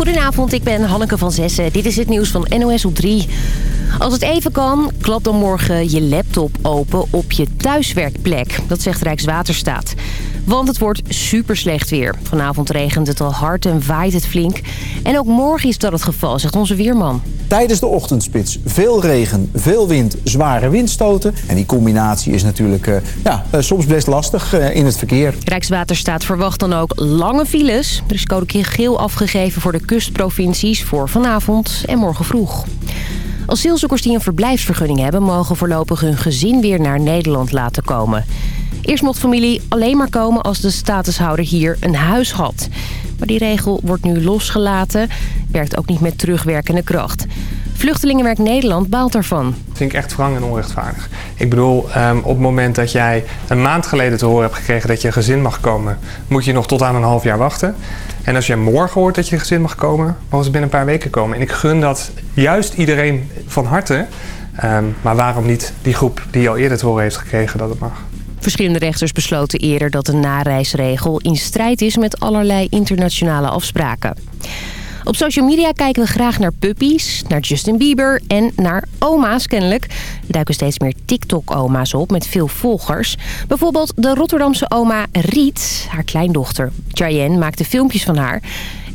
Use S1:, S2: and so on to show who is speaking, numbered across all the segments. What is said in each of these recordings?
S1: Goedenavond, ik ben Hanneke van Zessen. Dit is het nieuws van NOS op 3. Als het even kan, klap dan morgen je laptop open op je thuiswerkplek. Dat zegt Rijkswaterstaat. Want het wordt super slecht weer. Vanavond regent het al hard en waait het flink. En ook morgen is dat het geval, zegt onze weerman.
S2: Tijdens de ochtendspits veel regen, veel wind, zware windstoten. En die combinatie is natuurlijk uh, ja, uh, soms best lastig uh, in het verkeer.
S1: Rijkswaterstaat verwacht dan ook lange files. Er is code geel afgegeven voor de kustprovincies voor vanavond en morgen vroeg. Asielzoekers die een verblijfsvergunning hebben... mogen voorlopig hun gezin weer naar Nederland laten komen. Eerst mocht familie alleen maar komen als de statushouder hier een huis had. Maar die regel wordt nu losgelaten. Werkt ook niet met terugwerkende kracht. Vluchtelingenwerk Nederland baalt daarvan.
S3: Dat vind ik echt wrang en onrechtvaardig. Ik bedoel, um, op het moment dat jij een maand geleden te horen hebt gekregen dat je gezin mag komen... moet je nog tot aan een half jaar wachten. En als je morgen hoort dat je gezin mag komen, mogen ze binnen een paar weken komen. En ik gun dat juist iedereen van harte. Um, maar waarom niet die groep die al eerder te horen heeft gekregen dat het mag?
S1: Verschillende rechters besloten eerder dat de nareisregel in strijd is met allerlei internationale afspraken. Op social media kijken we graag naar puppies, naar Justin Bieber en naar oma's kennelijk. Er duiken steeds meer TikTok-oma's op met veel volgers. Bijvoorbeeld de Rotterdamse oma Riet. Haar kleindochter Cheyenne maakte filmpjes van haar.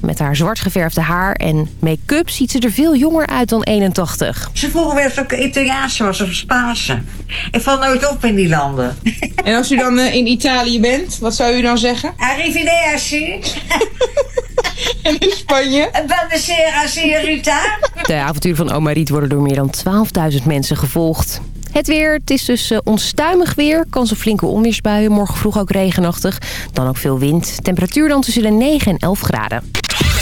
S1: Met haar zwart geverfde haar en make-up ziet ze er veel jonger uit dan 81.
S4: Ze vroegen wel of ik Italiaanse was of Spaanse. Ik val nooit op in die landen.
S5: En als u dan uh, in Italië bent, wat zou u dan zeggen?
S4: Arrivederci.
S5: en in Spanje?
S4: Buonasera, signorita.
S1: De avonturen van oma Riet worden door meer dan 12.000 mensen gevolgd. Het weer, het is dus uh, onstuimig weer. Kans op flinke onweersbuien. Morgen vroeg ook regenachtig. Dan ook veel wind. Temperatuur dan tussen de 9 en 11 graden.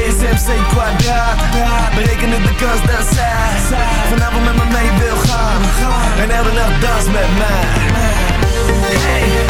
S6: DSMC kwadraat Berekenend de kans dat zij Vanavond met me mee wil gaan. En elke nacht dans met mij.
S7: Hey.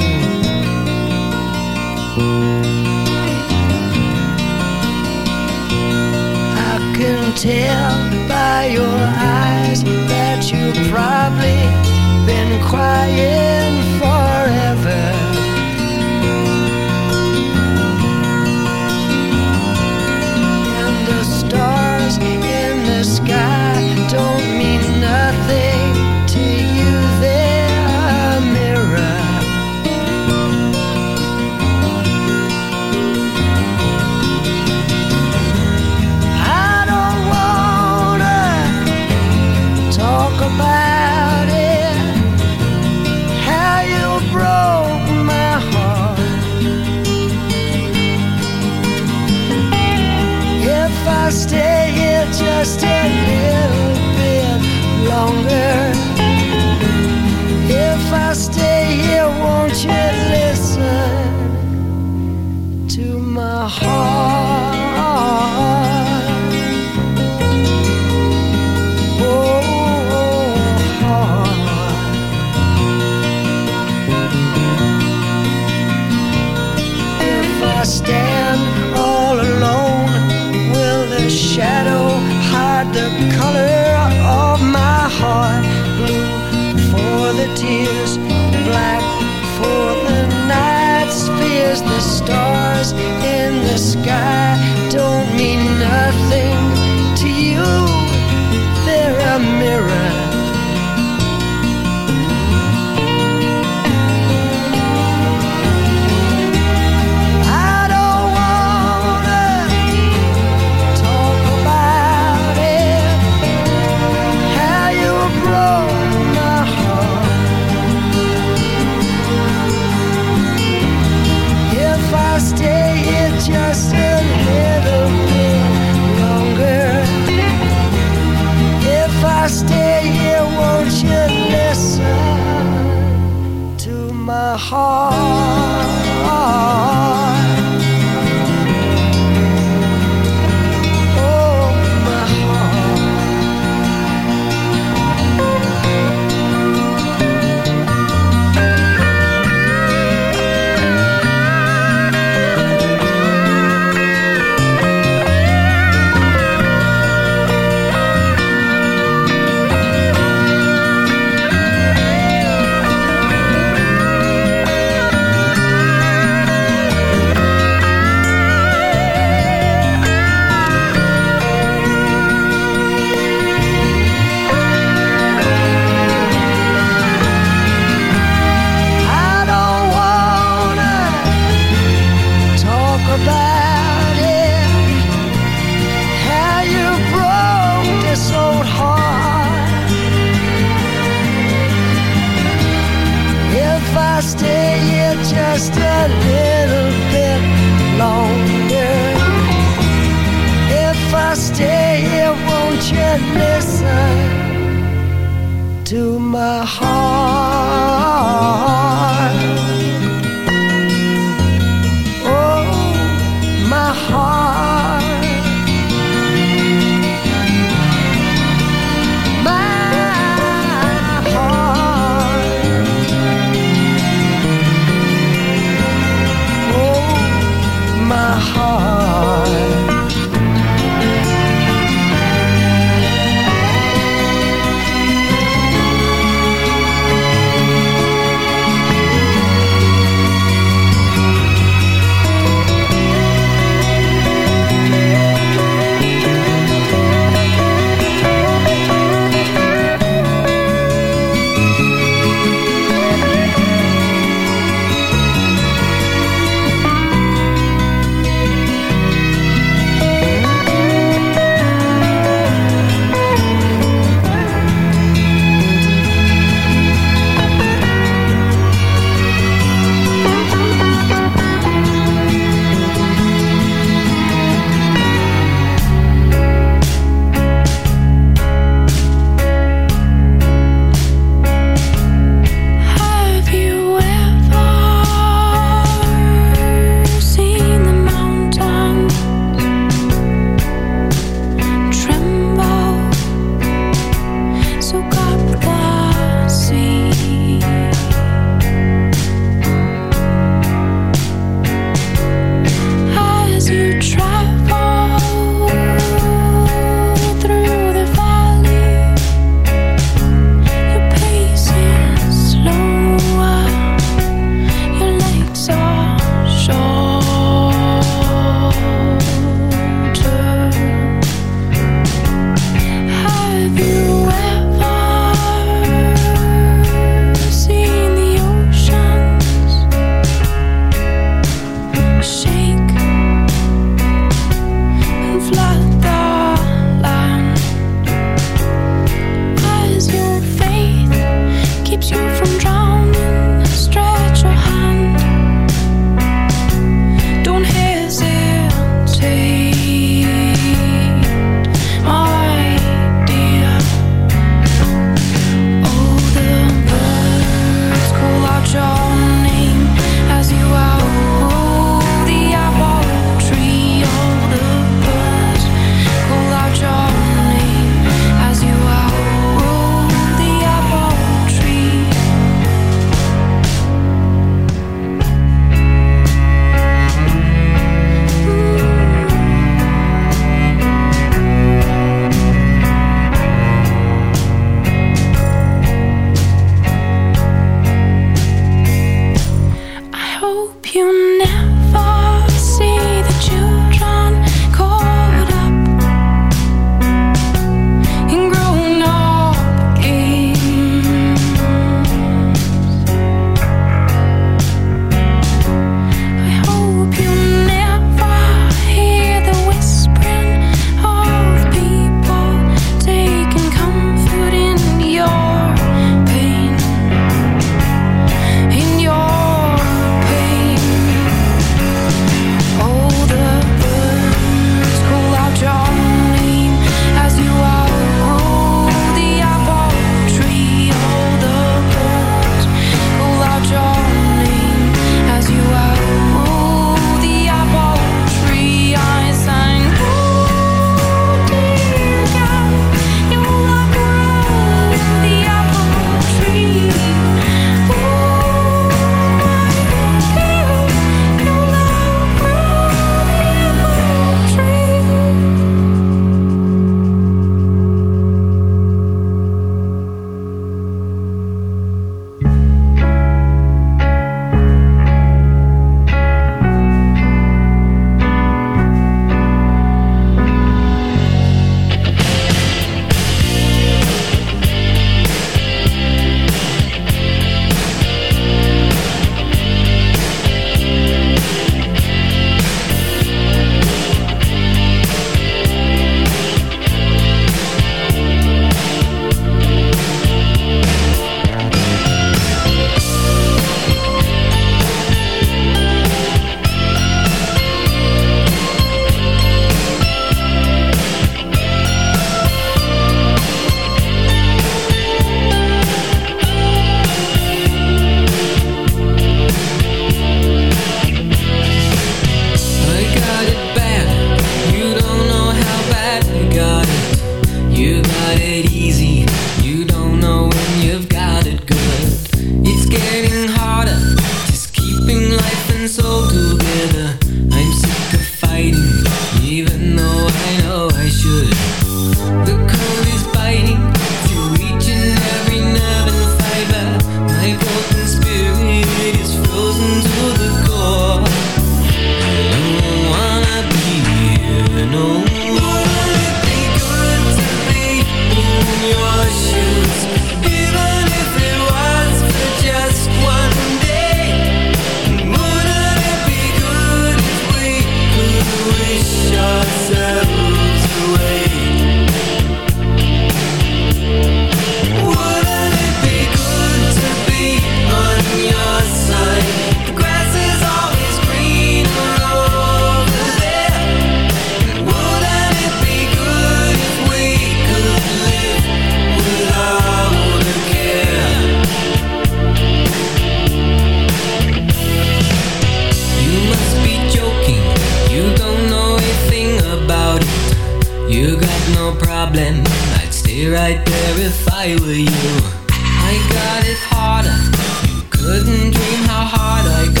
S8: problem. I'd stay right there if I were you. I got it harder. You couldn't dream how hard I got.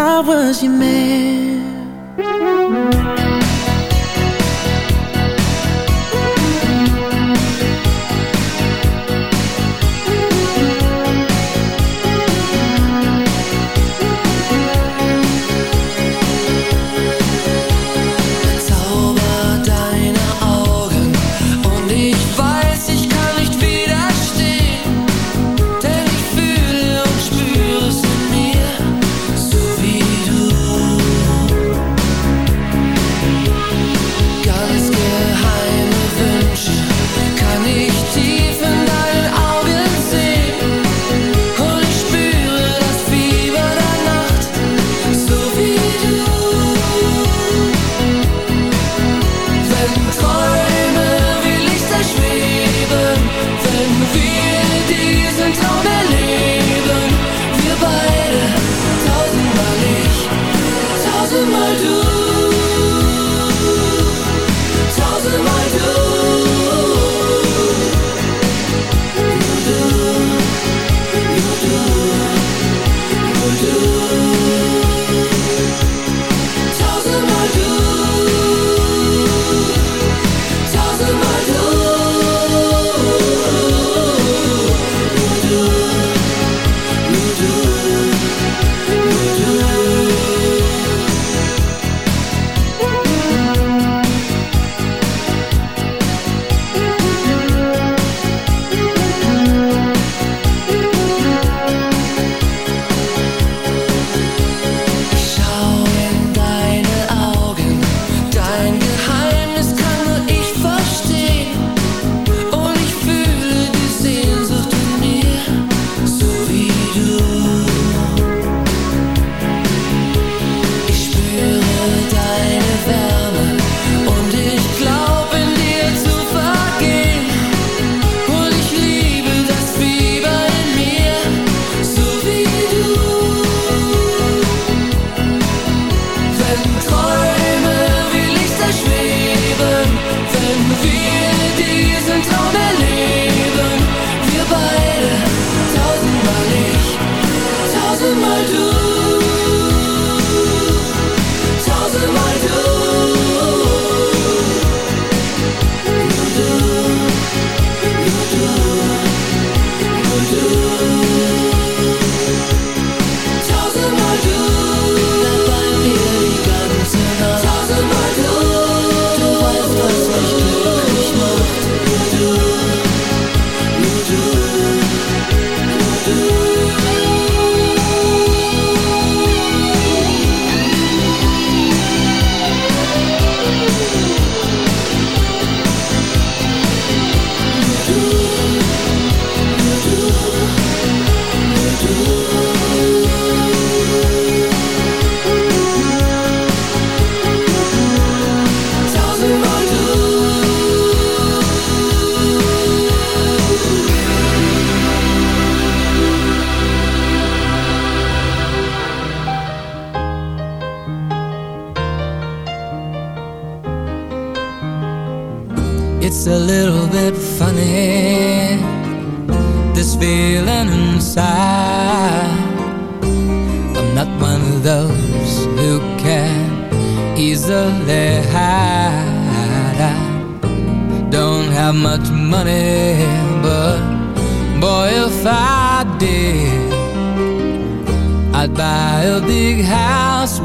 S9: I was your man.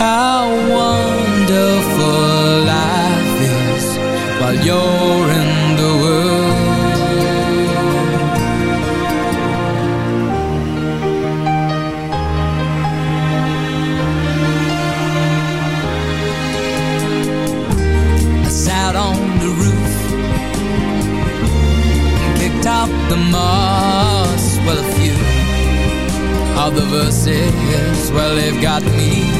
S10: how wonderful life is while you're in the world. I sat on the roof and kicked out the moss. Well, a few of the verses, well, they've got me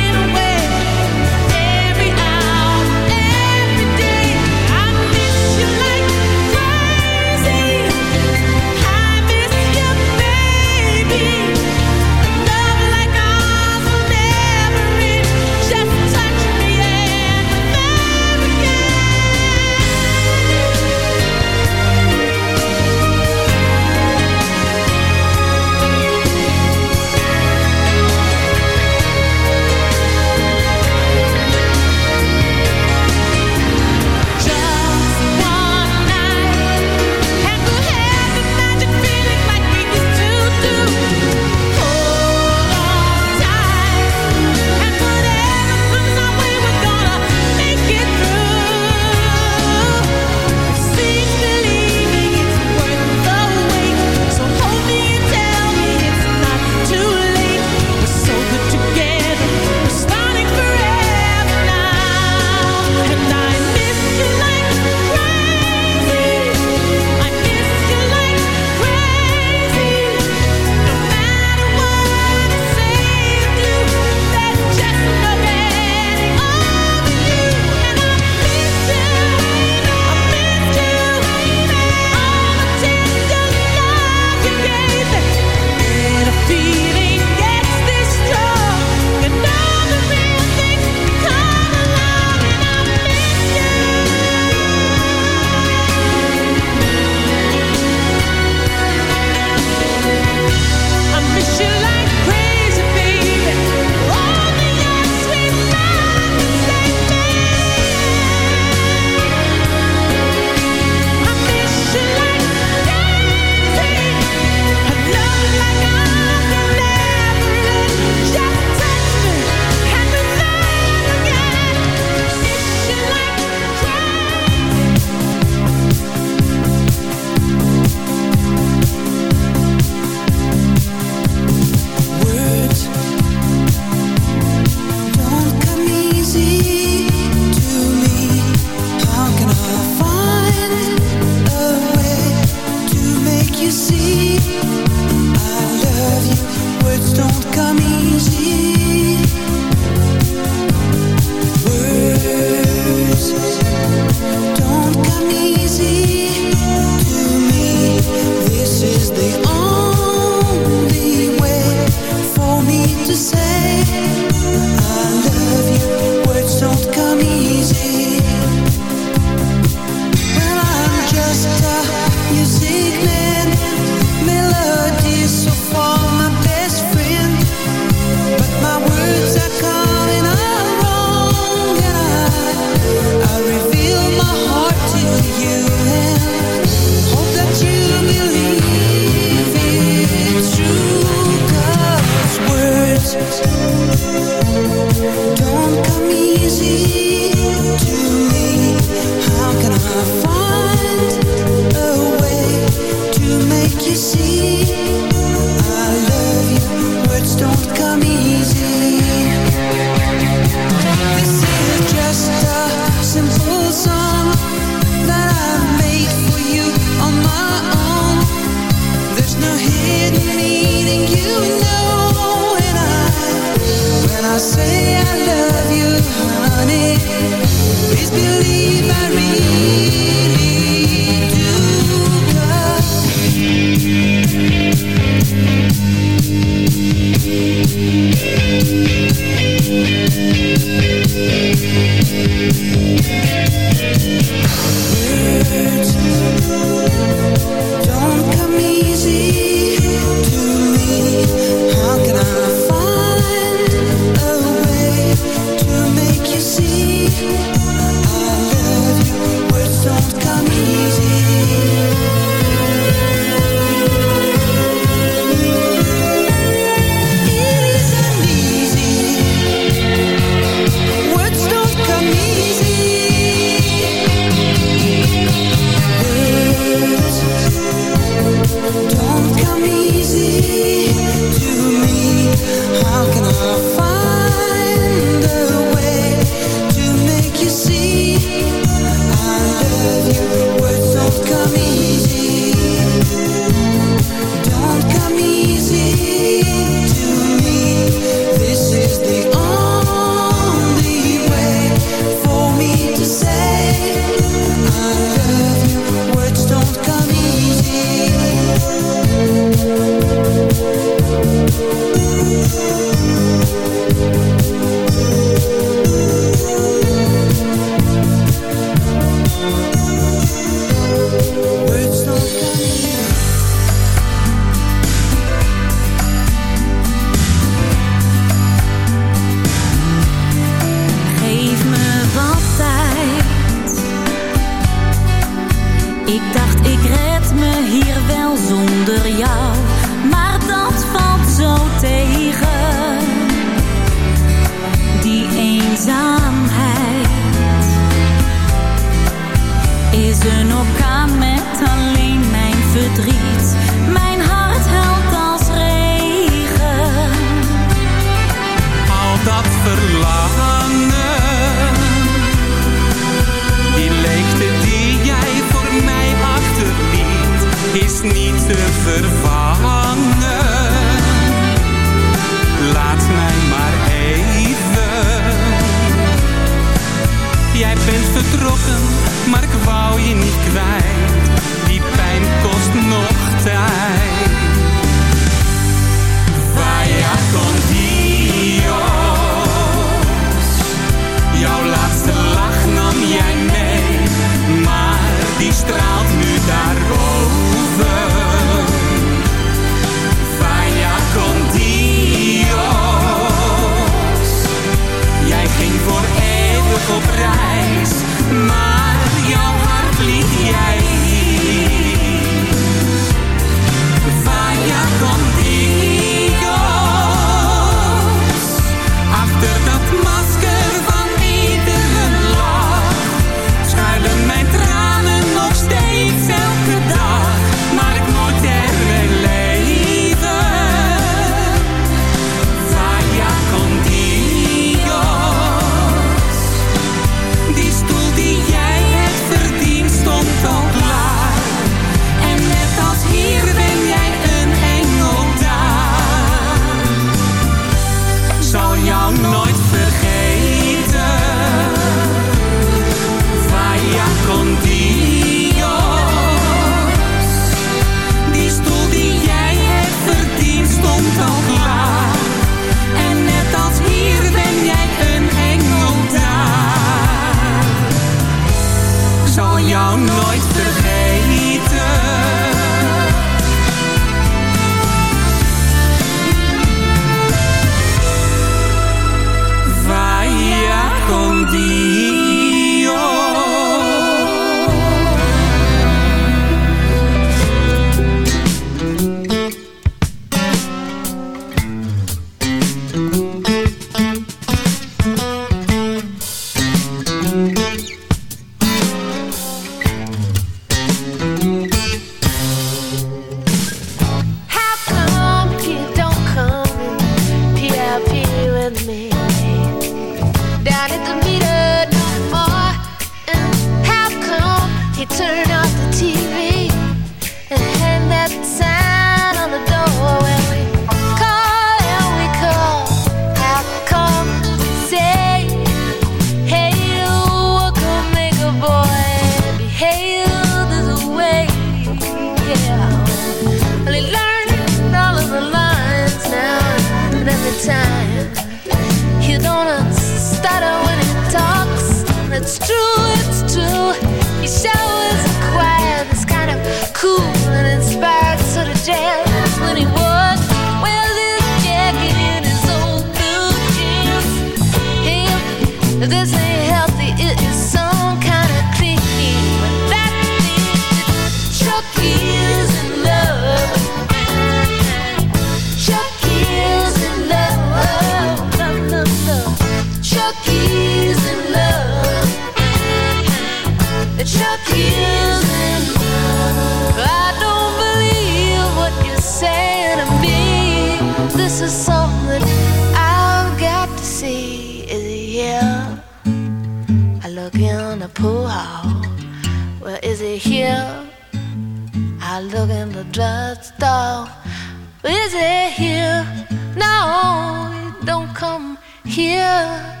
S10: don't
S11: come here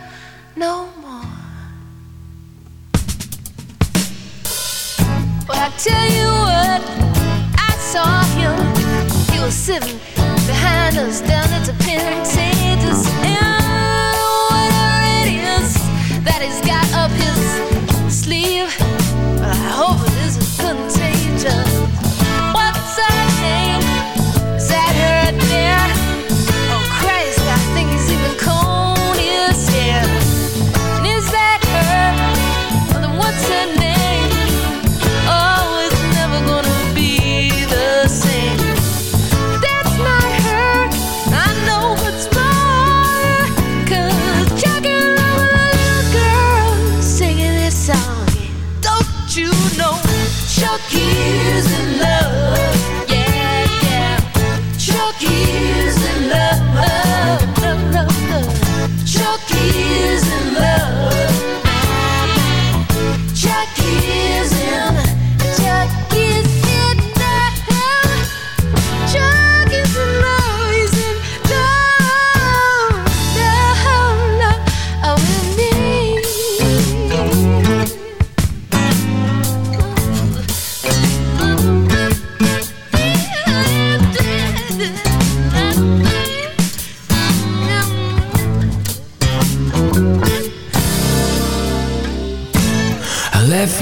S11: no more. Well, I tell you what, I saw him. He was sitting behind us down at the
S9: pin.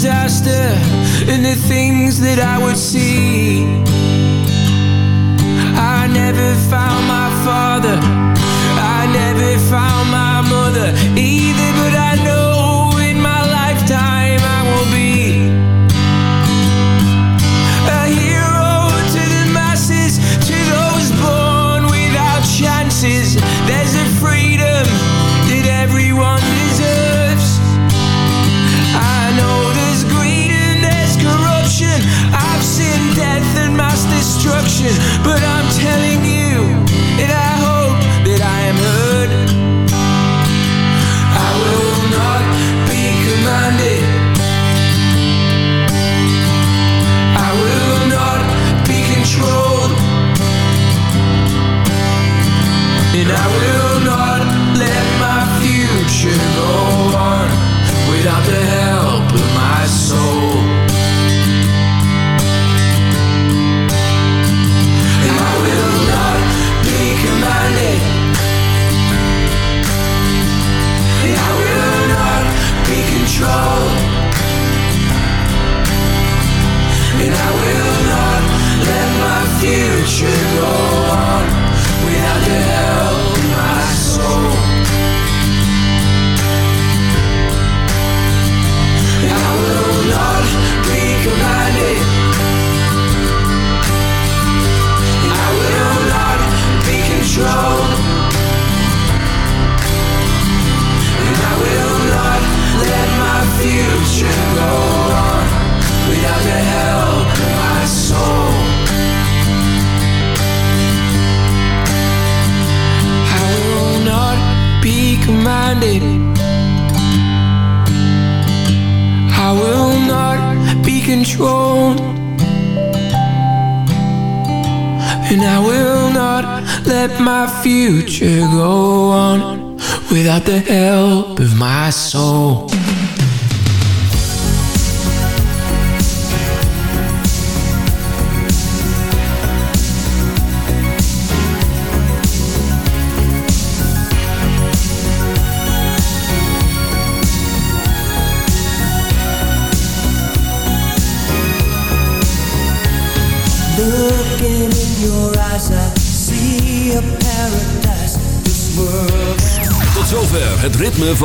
S9: disaster and the things that I would see. I never found my And I will
S12: know